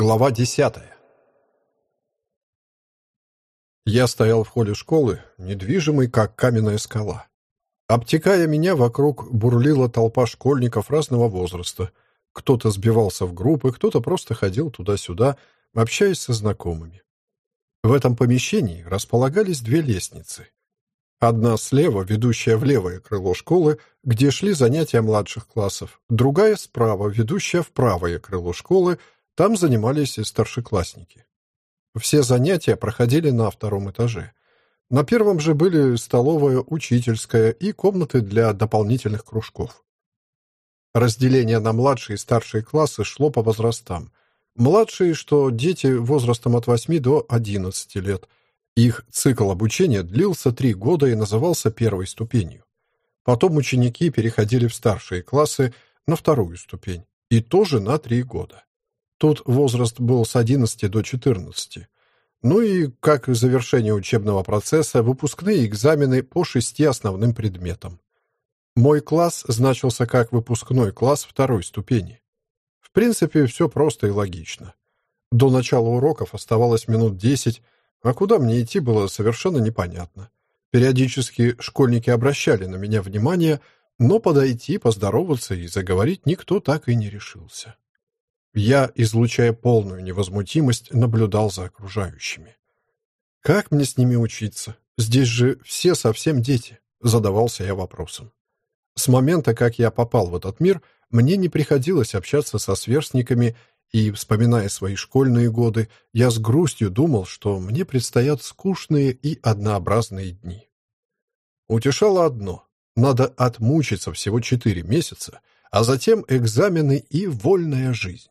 Глава десятая. Я стоял в холле школы, недвижимый, как каменная скала. Обтекая меня, вокруг бурлила толпа школьников разного возраста. Кто-то сбивался в группы, кто-то просто ходил туда-сюда, общаясь со знакомыми. В этом помещении располагались две лестницы. Одна слева, ведущая в левое крыло школы, где шли занятия младших классов, другая справа, ведущая в правое крыло школы, там занимались и старшеклассники. Все занятия проходили на втором этаже. На первом же были столовая, учительская и комнаты для дополнительных кружков. Разделение на младшие и старшие классы шло по возрастам. Младшие, что дети возрастом от 8 до 11 лет. Их цикл обучения длился три года и назывался первой ступенью. Потом ученики переходили в старшие классы на вторую ступень, и тоже на три года. Тут возраст был с 11 до 14. Ну и, как завершение учебного процесса, выпускные экзамены по шести основным предметам. Мой класс значился как выпускной класс второй ступени. В принципе, все просто и логично. До начала уроков оставалось минут десять, а куда мне идти было совершенно непонятно. Периодически школьники обращали на меня внимание, но подойти, поздороваться и заговорить никто так и не решился. Я, излучая полную невозмутимость, наблюдал за окружающими. «Как мне с ними учиться? Здесь же все совсем дети», — задавался я вопросом. С момента, как я попал в этот мир, мне не приходилось общаться со сверстниками, и, вспоминая свои школьные годы, я с грустью думал, что мне предстоят скучные и однообразные дни. Утешало одно — надо отмучиться всего четыре месяца, а затем экзамены и вольная жизнь.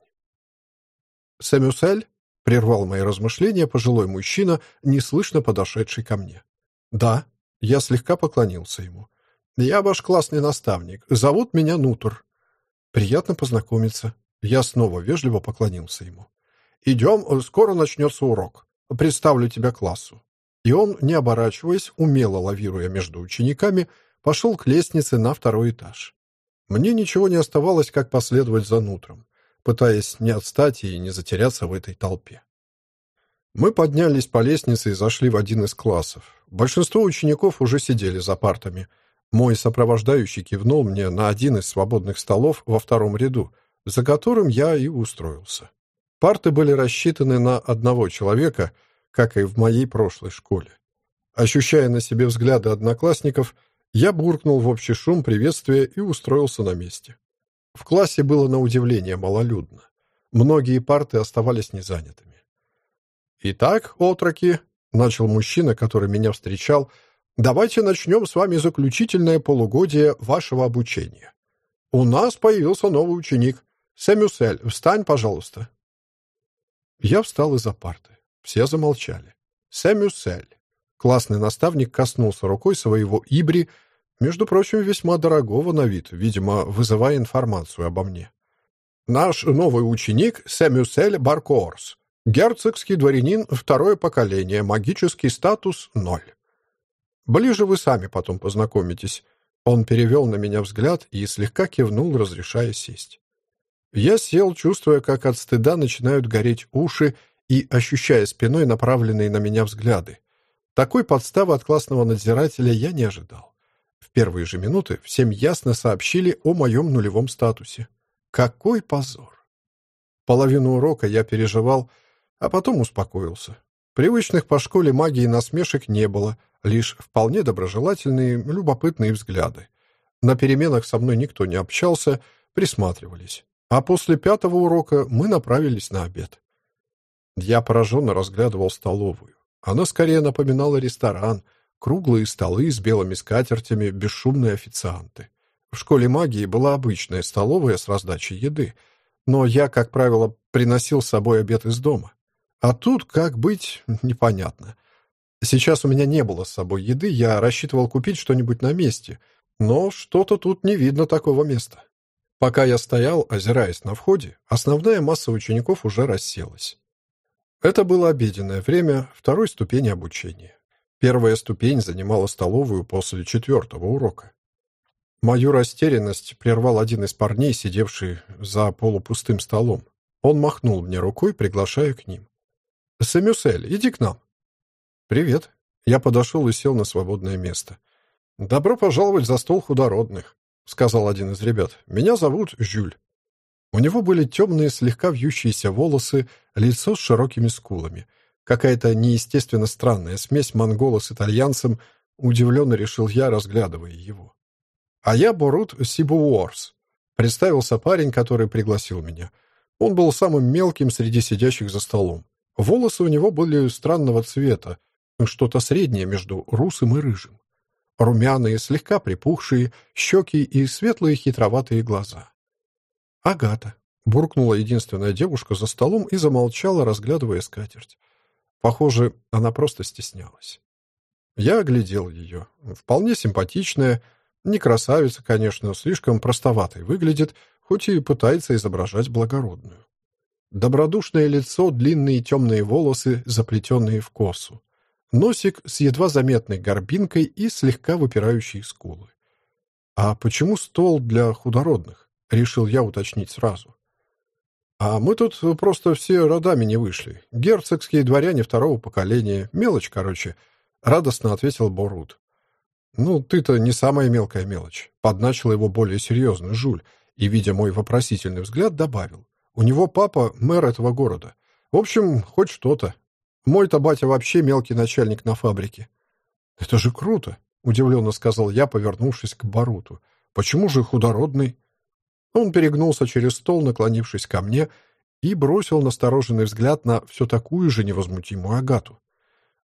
«Сэмюсель?» — прервал мои размышления пожилой мужчина, неслышно подошедший ко мне. «Да». Я слегка поклонился ему. «Я ваш классный наставник. Зовут меня Нутр». «Приятно познакомиться». Я снова вежливо поклонился ему. «Идем, скоро начнется урок. Представлю тебя классу». И он, не оборачиваясь, умело лавируя между учениками, пошел к лестнице на второй этаж. Мне ничего не оставалось, как последовать за Нутром пытаясь не отстать и не затеряться в этой толпе. Мы поднялись по лестнице и зашли в один из классов. Большинство учеников уже сидели за партами. Мой сопровождающий кивнул мне на один из свободных столов во втором ряду, за которым я и устроился. Парты были рассчитаны на одного человека, как и в моей прошлой школе. Ощущая на себе взгляды одноклассников, я буркнул в общий шум приветствия и устроился на месте. В классе было на удивление малолюдно. Многие парты оставались незанятыми. «Итак, отроки», — начал мужчина, который меня встречал, «давайте начнем с вами заключительное полугодие вашего обучения. У нас появился новый ученик. Сэмюсель, встань, пожалуйста». Я встал из-за парты. Все замолчали. Сэмюсель. Классный наставник коснулся рукой своего ибри, между прочим, весьма дорогого на вид, видимо, вызывая информацию обо мне. Наш новый ученик Сэмюсель Баркорс. Герцогский дворянин, второе поколение, магический статус — ноль. Ближе вы сами потом познакомитесь. Он перевел на меня взгляд и слегка кивнул, разрешая сесть. Я сел, чувствуя, как от стыда начинают гореть уши и ощущая спиной направленные на меня взгляды. Такой подставы от классного надзирателя я не ожидал. Первые же минуты всем ясно сообщили о моем нулевом статусе. Какой позор! Половину урока я переживал, а потом успокоился. Привычных по школе магии насмешек не было, лишь вполне доброжелательные, любопытные взгляды. На переменах со мной никто не общался, присматривались. А после пятого урока мы направились на обед. Я пораженно разглядывал столовую. Она скорее напоминала ресторан — Круглые столы с белыми скатертями, бесшумные официанты. В школе магии была обычная столовая с раздачей еды, но я, как правило, приносил с собой обед из дома. А тут, как быть, непонятно. Сейчас у меня не было с собой еды, я рассчитывал купить что-нибудь на месте, но что-то тут не видно такого места. Пока я стоял, озираясь на входе, основная масса учеников уже расселась. Это было обеденное время второй ступени обучения. Первая ступень занимала столовую после четвертого урока. Мою растерянность прервал один из парней, сидевший за полупустым столом. Он махнул мне рукой, приглашая к ним. «Сэмюсель, иди к нам». «Привет». Я подошел и сел на свободное место. «Добро пожаловать за стол худородных», — сказал один из ребят. «Меня зовут Жюль». У него были темные, слегка вьющиеся волосы, лицо с широкими скулами. Какая-то неестественно странная смесь монгола с итальянцем, удивленно решил я, разглядывая его. «А я Борут Сибуорс», — представился парень, который пригласил меня. Он был самым мелким среди сидящих за столом. Волосы у него были странного цвета, что-то среднее между русым и рыжим. Румяные, слегка припухшие, щеки и светлые хитроватые глаза. «Агата», — буркнула единственная девушка за столом и замолчала, разглядывая скатерть. Похоже, она просто стеснялась. Я оглядел ее. Вполне симпатичная, не красавица, конечно, слишком простоватой выглядит, хоть и пытается изображать благородную. Добродушное лицо, длинные темные волосы, заплетенные в косу. Носик с едва заметной горбинкой и слегка выпирающие скулы. «А почему стол для худородных?» — решил я уточнить сразу. «А мы тут просто все родами не вышли. Герцогские дворяне второго поколения. Мелочь, короче», — радостно ответил Борут. «Ну, ты-то не самая мелкая мелочь», — подначил его более серьезный Жуль и, видя мой вопросительный взгляд, добавил. «У него папа мэр этого города. В общем, хоть что-то. Мой-то батя вообще мелкий начальник на фабрике». «Это же круто», — удивленно сказал я, повернувшись к Баруту. «Почему же худородный?» Он перегнулся через стол, наклонившись ко мне, и бросил настороженный взгляд на все такую же невозмутимую Агату.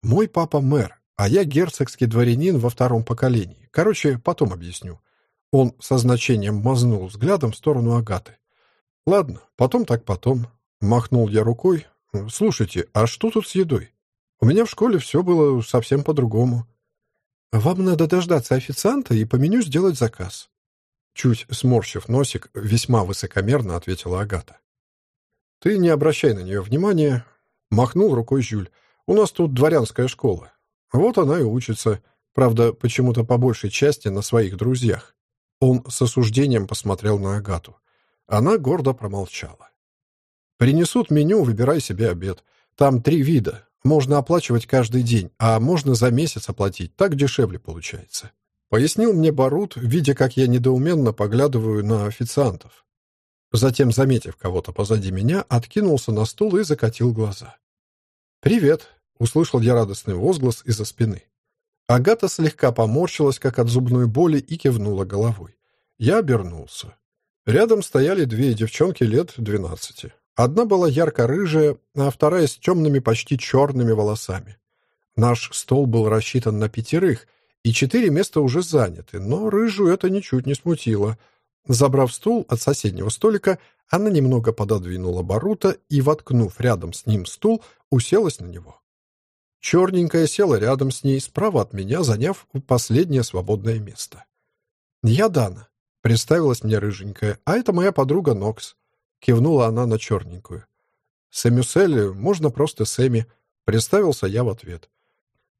«Мой папа мэр, а я герцогский дворянин во втором поколении. Короче, потом объясню. Он со значением мазнул взглядом в сторону Агаты. Ладно, потом так потом. Махнул я рукой. Слушайте, а что тут с едой? У меня в школе все было совсем по-другому. Вам надо дождаться официанта и по меню сделать заказ. Чуть сморщив носик, весьма высокомерно ответила Агата. Ты не обращай на нее внимания. Махнул рукой Жюль. У нас тут дворянская школа. Вот она и учится. Правда, почему-то по большей части на своих друзьях. Он с осуждением посмотрел на Агату. Она гордо промолчала. «Принесут меню, выбирай себе обед. Там три вида. Можно оплачивать каждый день, а можно за месяц оплатить. Так дешевле получается». Пояснил мне Барут, видя, как я недоуменно поглядываю на официантов. Затем, заметив кого-то позади меня, откинулся на стул и закатил глаза. «Привет!» Услышал я радостный возглас из-за спины. Агата слегка поморщилась, как от зубной боли, и кивнула головой. Я обернулся. Рядом стояли две девчонки лет двенадцати. Одна была ярко-рыжая, а вторая с темными, почти черными волосами. Наш стол был рассчитан на пятерых, и четыре места уже заняты, но рыжую это ничуть не смутило. Забрав стул от соседнего столика, она немного пододвинула Барута и, воткнув рядом с ним стул, уселась на него. Черненькая села рядом с ней, справа от меня, заняв последнее свободное место. «Я Дана», — представилась мне рыженькая, «а это моя подруга Нокс», — кивнула она на черненькую. «Сэмюсель, можно просто Сэмми», — представился я в ответ.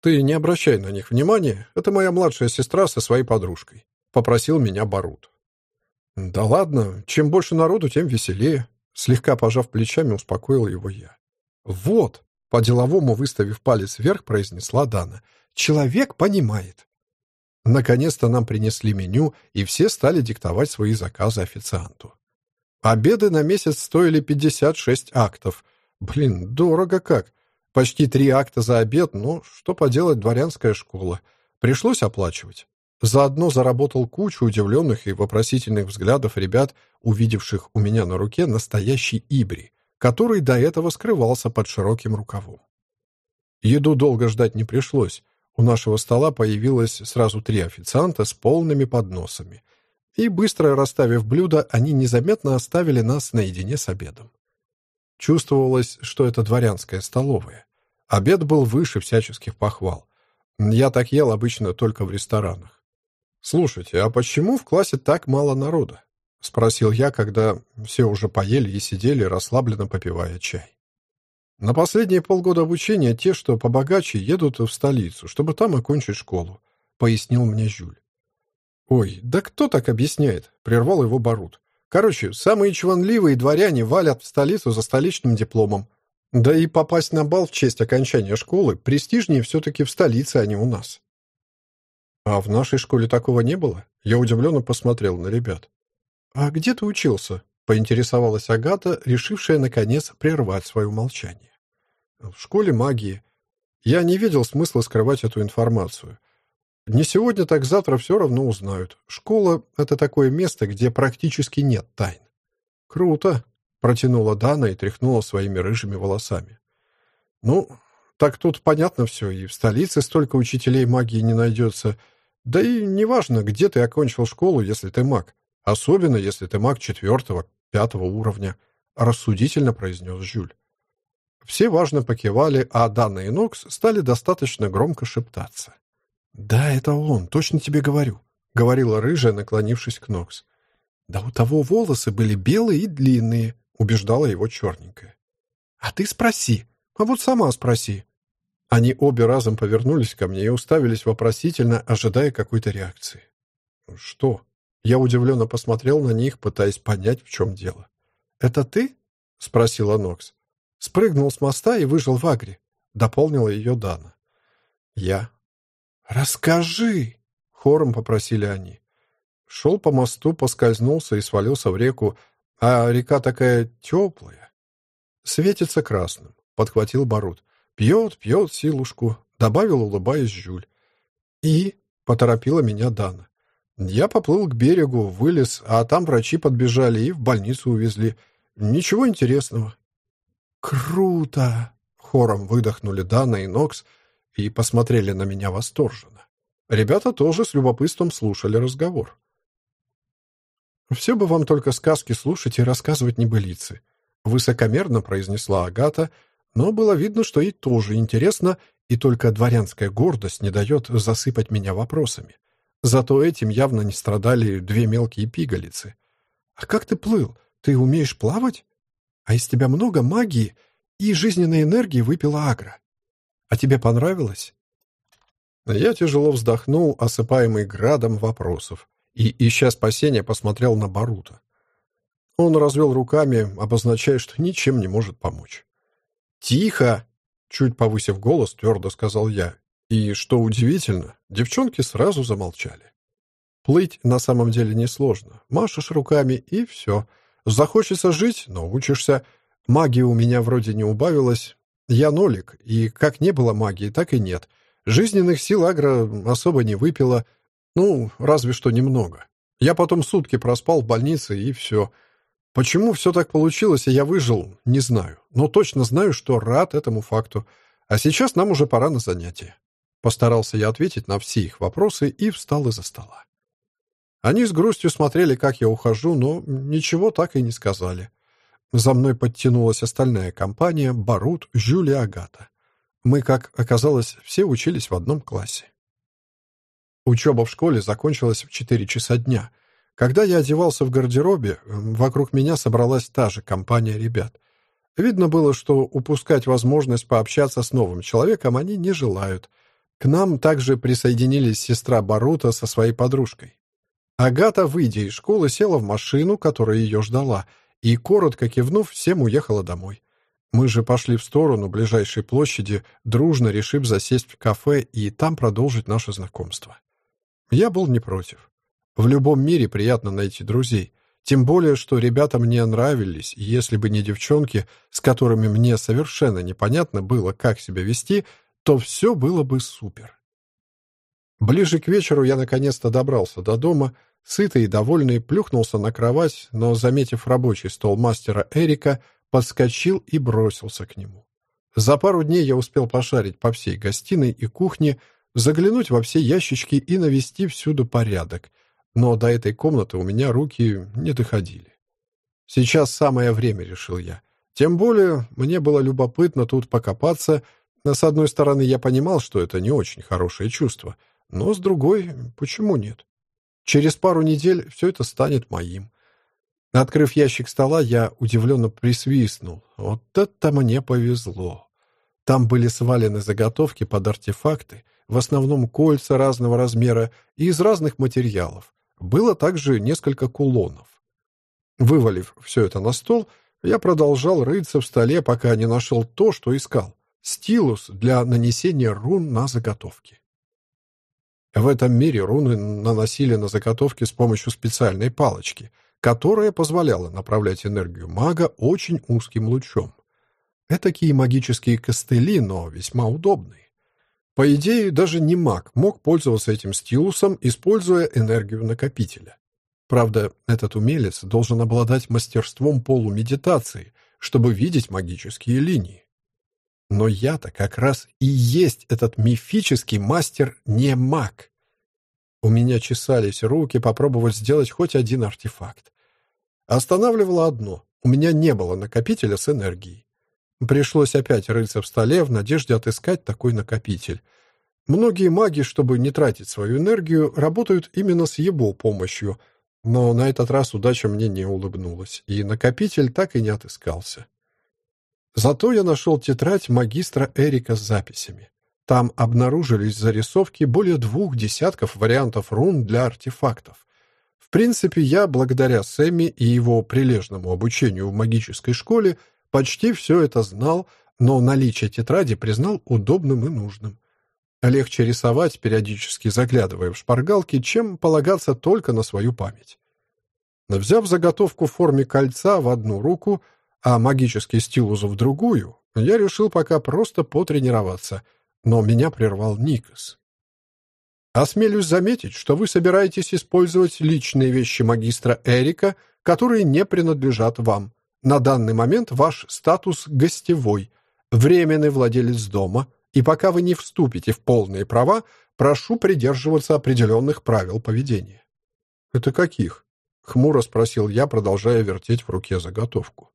«Ты не обращай на них внимания, это моя младшая сестра со своей подружкой», — попросил меня Барут. «Да ладно, чем больше народу, тем веселее», — слегка пожав плечами, успокоил его я. «Вот», по-деловому выставив палец вверх, произнесла Дана. «Человек понимает». Наконец-то нам принесли меню, и все стали диктовать свои заказы официанту. Обеды на месяц стоили 56 актов. Блин, дорого как. Почти три акта за обед, но что поделать, дворянская школа. Пришлось оплачивать. Заодно заработал кучу удивленных и вопросительных взглядов ребят, увидевших у меня на руке настоящий ибри который до этого скрывался под широким рукавом. Еду долго ждать не пришлось. У нашего стола появилось сразу три официанта с полными подносами. И, быстро расставив блюда, они незаметно оставили нас наедине с обедом. Чувствовалось, что это дворянская столовая. Обед был выше всяческих похвал. Я так ел обычно только в ресторанах. «Слушайте, а почему в классе так мало народа?» — спросил я, когда все уже поели и сидели, расслабленно попивая чай. «На последние полгода обучения те, что побогаче, едут в столицу, чтобы там окончить школу», — пояснил мне Жюль. «Ой, да кто так объясняет?» — прервал его Барут. Короче, самые чванливые дворяне валят в столицу за столичным дипломом. Да и попасть на бал в честь окончания школы престижнее все-таки в столице, а не у нас. А в нашей школе такого не было? Я удивленно посмотрел на ребят. «А где ты учился?» — поинтересовалась Агата, решившая, наконец, прервать свое молчание. «В школе магии. Я не видел смысла скрывать эту информацию. Не сегодня, так завтра все равно узнают. Школа — это такое место, где практически нет тайн. Круто, — протянула Дана и тряхнула своими рыжими волосами. Ну, так тут понятно все, и в столице столько учителей магии не найдется. Да и неважно, где ты окончил школу, если ты маг. Особенно, если ты маг четвертого, пятого уровня, — рассудительно произнес Жюль. Все важно покивали, а Дана и Нокс стали достаточно громко шептаться. «Да, это он, точно тебе говорю», — говорила рыжая, наклонившись к Нокс. «Да у того волосы были белые и длинные», — убеждала его черненькая. «А ты спроси, а вот сама спроси». Они обе разом повернулись ко мне и уставились вопросительно, ожидая какой-то реакции. «Что?» Я удивленно посмотрел на них, пытаясь понять, в чем дело. «Это ты?» — спросила Нокс. «Спрыгнул с моста и выжил в Агре», — дополнила ее Дана. «Я», «Расскажи!» — хором попросили они. Шел по мосту, поскользнулся и свалился в реку, а река такая теплая. «Светится красным», — подхватил Барут. «Пьет, пьет силушку», — добавил, улыбаясь Жюль. «И?» — поторопила меня Дана. Я поплыл к берегу, вылез, а там врачи подбежали и в больницу увезли. Ничего интересного. «Круто!» — хором выдохнули Дана и Нокс — и посмотрели на меня восторженно. Ребята тоже с любопытством слушали разговор. «Все бы вам только сказки слушать и рассказывать небылицы», высокомерно произнесла Агата, но было видно, что ей тоже интересно, и только дворянская гордость не дает засыпать меня вопросами. Зато этим явно не страдали две мелкие пигалицы. «А как ты плыл? Ты умеешь плавать? А из тебя много магии и жизненной энергии выпила Агра. А тебе понравилось?» Я тяжело вздохнул, осыпаемый градом вопросов, и, ища спасения, посмотрел на Барута. Он развел руками, обозначая, что ничем не может помочь. «Тихо!» — чуть повысив голос, твердо сказал я. И, что удивительно, девчонки сразу замолчали. Плыть на самом деле несложно. Машешь руками, и все. Захочется жить — научишься. Магии у меня вроде не убавилось, я нолик, и как не было магии, так и нет. Жизненных сил Агра особо не выпила, ну, разве что немного. Я потом сутки проспал в больнице, и все. Почему все так получилось, и я выжил, не знаю. Но точно знаю, что рад этому факту. А сейчас нам уже пора на занятия. Постарался я ответить на все их вопросы и встал из-за стола. Они с грустью смотрели, как я ухожу, но ничего так и не сказали. За мной подтянулась остальная компания, Барут, Жюли Агата. Мы, как оказалось, все учились в одном классе. Учеба в школе закончилась в 4 часа дня. Когда я одевался в гардеробе, вокруг меня собралась та же компания ребят. Видно было, что упускать возможность пообщаться с новым человеком они не желают. К нам также присоединились сестра Барута со своей подружкой. Агата, выйдя из школы, села в машину, которая ее ждала, и, коротко кивнув, всем уехала домой. Мы же пошли в сторону ближайшей площади, дружно решив засесть в кафе и там продолжить наше знакомство. Я был не против. В любом мире приятно найти друзей. Тем более, что ребята мне нравились, если бы не девчонки, с которыми мне совершенно непонятно было, как себя вести, то все было бы супер. Ближе к вечеру я наконец-то добрался до дома, Сытый и довольный плюхнулся на кровать, но, заметив рабочий стол мастера Эрика, подскочил и бросился к нему. За пару дней я успел пошарить по всей гостиной и кухне, заглянуть во все ящички и навести всюду порядок, но до этой комнаты у меня руки не доходили. Сейчас самое время, решил я. Тем более, мне было любопытно тут покопаться, с одной стороны, я понимал, что это не очень хорошее чувство, но с другой, почему нет? Через пару недель все это станет моим. Открыв ящик стола, я удивленно присвистнул. Вот это мне повезло. Там были свалены заготовки под артефакты, в основном кольца разного размера и из разных материалов. Было также несколько кулонов. Вывалив все это на стол, я продолжал рыться в столе, пока не нашел то, что искал — стилус для нанесения рун на заготовки. В этом мире руны наносили на заготовки с помощью специальной палочки, которая позволяла направлять энергию мага очень узким лучом. Этакие магические костыли, но весьма удобные. По идее, даже не маг мог пользоваться этим стилусом, используя энергию накопителя. Правда, этот умелец должен обладать мастерством полумедитации, чтобы видеть магические линии. Но я-то как раз и есть этот мифический мастер не маг. У меня чесались руки попробовать сделать хоть один артефакт. Останавливало одно — у меня не было накопителя с энергией. Пришлось опять рыться в столе в надежде отыскать такой накопитель. Многие маги, чтобы не тратить свою энергию, работают именно с его помощью, но на этот раз удача мне не улыбнулась, и накопитель так и не отыскался. Зато я нашел тетрадь магистра Эрика с записями. Там обнаружились зарисовки более двух десятков вариантов рун для артефактов. В принципе, я, благодаря Сэмми и его прилежному обучению в магической школе, Почти все это знал, но наличие тетради признал удобным и нужным. Легче рисовать, периодически заглядывая в шпаргалки, чем полагаться только на свою память. Взяв заготовку в форме кольца в одну руку, а магический стилус в другую, я решил пока просто потренироваться, но меня прервал Никас. «Осмелюсь заметить, что вы собираетесь использовать личные вещи магистра Эрика, которые не принадлежат вам. На данный момент ваш статус гостевой, временный владелец дома, и пока вы не вступите в полные права, прошу придерживаться определенных правил поведения». «Это каких?» — хмуро спросил я, продолжая вертеть в руке заготовку.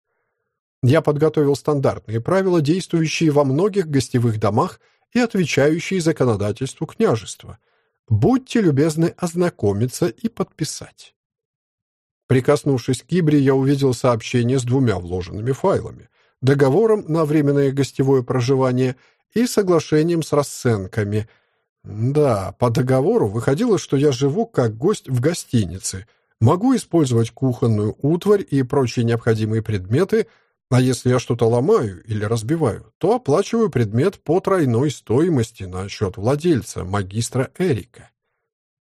Я подготовил стандартные правила, действующие во многих гостевых домах и отвечающие законодательству княжества. Будьте любезны ознакомиться и подписать. Прикоснувшись к Кибре, я увидел сообщение с двумя вложенными файлами, договором на временное гостевое проживание и соглашением с расценками. Да, по договору выходило, что я живу как гость в гостинице, могу использовать кухонную утварь и прочие необходимые предметы, а если я что-то ломаю или разбиваю, то оплачиваю предмет по тройной стоимости на счет владельца, магистра Эрика.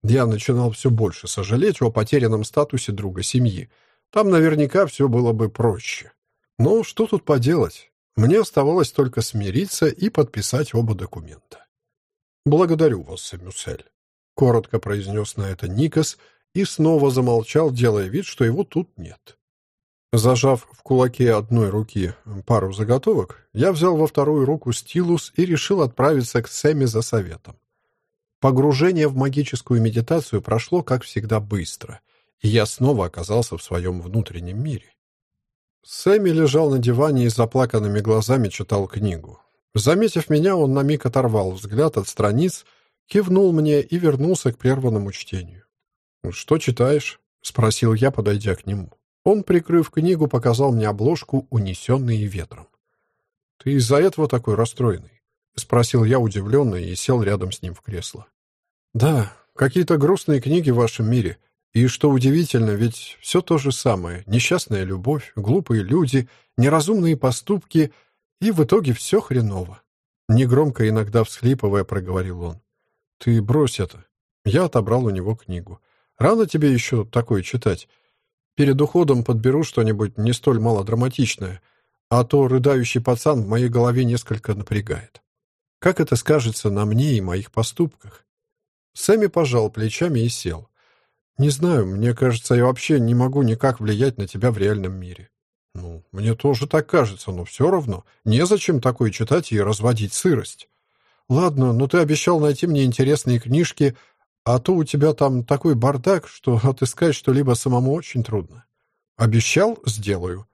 Я начинал все больше сожалеть о потерянном статусе друга семьи. Там наверняка все было бы проще. Но что тут поделать? Мне оставалось только смириться и подписать оба документа. «Благодарю вас, Сэмюсель», — коротко произнес на это Никас и снова замолчал, делая вид, что его тут нет. Зажав в кулаке одной руки пару заготовок, я взял во вторую руку стилус и решил отправиться к Сэме за советом. Погружение в магическую медитацию прошло, как всегда, быстро, и я снова оказался в своем внутреннем мире. Сэмми лежал на диване и с заплаканными глазами читал книгу. Заметив меня, он на миг оторвал взгляд от страниц, кивнул мне и вернулся к прерванному чтению. «Что читаешь?» — спросил я, подойдя к нему. Он, прикрыв книгу, показал мне обложку «Унесенные ветром». «Ты из-за этого такой расстроенный?» — спросил я удивленно и сел рядом с ним в кресло. «Да, какие-то грустные книги в вашем мире. И что удивительно, ведь все то же самое. Несчастная любовь, глупые люди, неразумные поступки, и в итоге все хреново». Негромко, иногда всхлипывая, проговорил он. «Ты брось это». Я отобрал у него книгу. «Рано тебе еще такое читать. Перед уходом подберу что-нибудь не столь малодраматичное, а то рыдающий пацан в моей голове несколько напрягает». Как это скажется на мне и моих поступках? Сэмми пожал плечами и сел. «Не знаю, мне кажется, я вообще не могу никак влиять на тебя в реальном мире». «Ну, мне тоже так кажется, но все равно. Незачем такое читать и разводить сырость». «Ладно, но ты обещал найти мне интересные книжки, а то у тебя там такой бардак, что отыскать что-либо самому очень трудно». «Обещал — сделаю».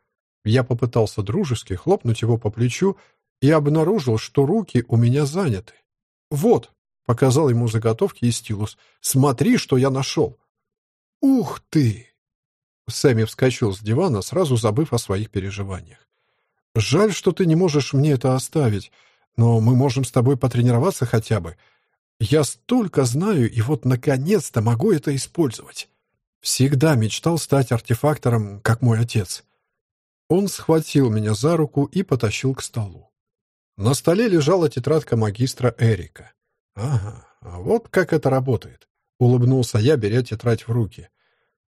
Я попытался дружески хлопнуть его по плечу, и обнаружил, что руки у меня заняты. «Вот», — показал ему заготовки и стилус, — «смотри, что я нашел». «Ух ты!» Сэмми вскочил с дивана, сразу забыв о своих переживаниях. «Жаль, что ты не можешь мне это оставить, но мы можем с тобой потренироваться хотя бы. Я столько знаю, и вот наконец-то могу это использовать». Всегда мечтал стать артефактором, как мой отец. Он схватил меня за руку и потащил к столу. На столе лежала тетрадка магистра Эрика. «Ага, а вот как это работает», — улыбнулся я, беря тетрадь в руки.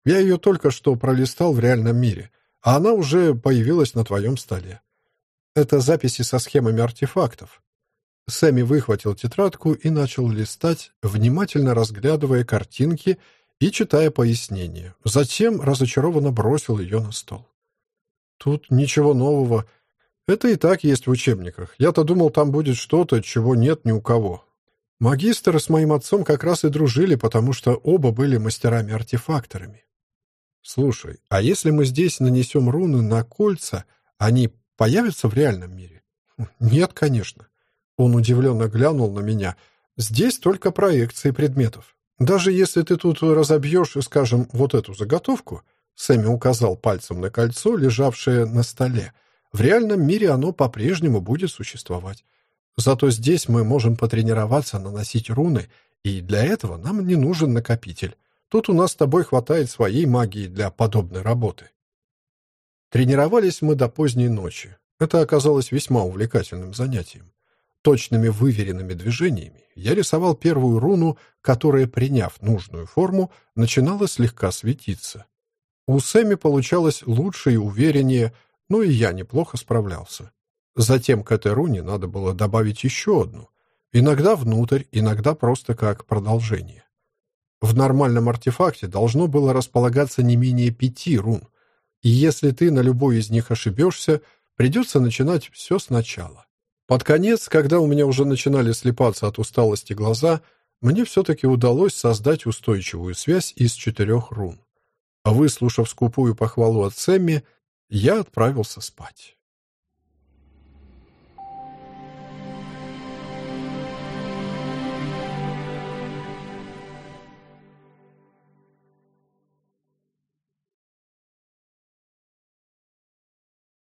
«Я ее только что пролистал в реальном мире, а она уже появилась на твоем столе. Это записи со схемами артефактов. Сэмми выхватил тетрадку и начал листать, внимательно разглядывая картинки и читая пояснения. Затем разочарованно бросил ее на стол. «Тут ничего нового. Это и так есть в учебниках. Я-то думал, там будет что-то, чего нет ни у кого. Магистры с моим отцом как раз и дружили, потому что оба были мастерами-артефакторами. Слушай, а если мы здесь нанесем руны на кольца, они появятся в реальном мире? Нет, конечно. Он удивленно глянул на меня. «Здесь только проекции предметов. Даже если ты тут разобьешь, скажем, вот эту заготовку...» Сэмми указал пальцем на кольцо, лежавшее на столе. «В реальном мире оно по-прежнему будет существовать. Зато здесь мы можем потренироваться наносить руны, и для этого нам не нужен накопитель. Тут у нас с тобой хватает своей магии для подобной работы». Тренировались мы до поздней ночи. Это оказалось весьма увлекательным занятием. Точными выверенными движениями я рисовал первую руну, которая, приняв нужную форму, начинала слегка светиться. У Сэмми получалось лучше и увереннее, но и я неплохо справлялся. Затем к этой руне надо было добавить еще одну. Иногда внутрь, иногда просто как продолжение. В нормальном артефакте должно было располагаться не менее пяти рун, и если ты на любой из них ошибешься, придется начинать все сначала. Под конец, когда у меня уже начинали слепаться от усталости глаза, мне все-таки удалось создать устойчивую связь из четырех рун. А выслушав скупую похвалу от Сэмми, я отправился спать.